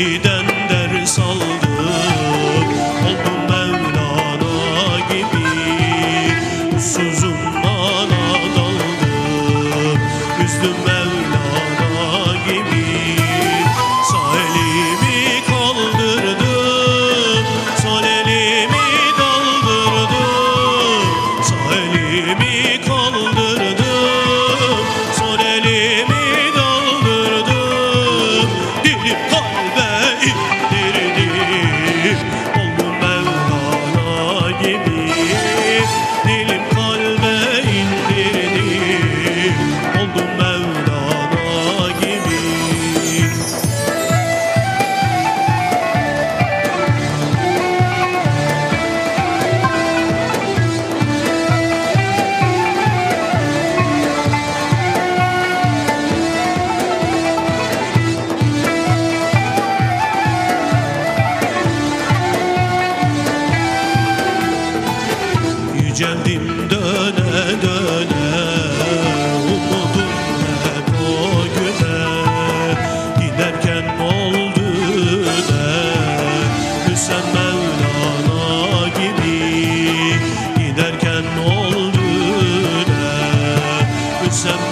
Nebi'den ders aldık Oldum Mevlana gibi. Susuz baby. Ecemdim döne döne. Umudum hep o güne. Giderken oldu ne? Hüsen Mevlana gibi. Giderken oldu ne? Hüsen